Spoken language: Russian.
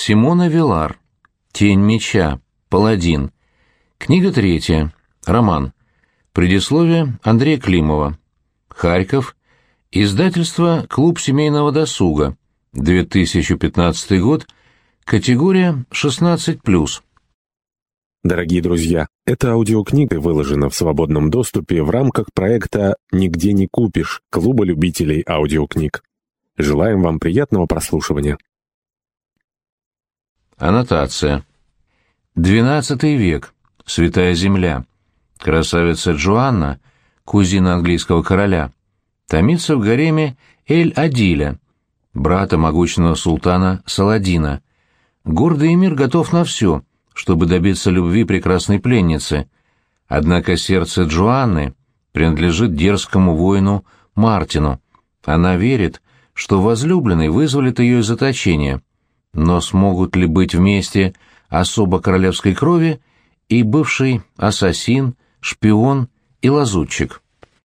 Симона Вилар. Тень меча. Паладин. Книга третья. Роман. Предисловие Андрея Климова. Харьков. Издательство «Клуб семейного досуга». 2015 год. Категория 16+. Дорогие друзья, эта аудиокнига выложена в свободном доступе в рамках проекта «Нигде не купишь» Клуба любителей аудиокниг. Желаем вам приятного прослушивания. Аннотация. XII век. Святая Земля. Красавица Джоанна, кузина английского короля, томится в гареме Эль-Адиля, брата могучного султана Саладина. Гордый эмир готов на все, чтобы добиться любви прекрасной пленницы. Однако сердце Джоанны принадлежит дерзкому воину Мартину. Она верит, что возлюбленный вызволит ее из заточения. Но смогут ли быть вместе особо королевской крови и бывший ассасин, шпион и лазутчик?